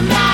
tonight.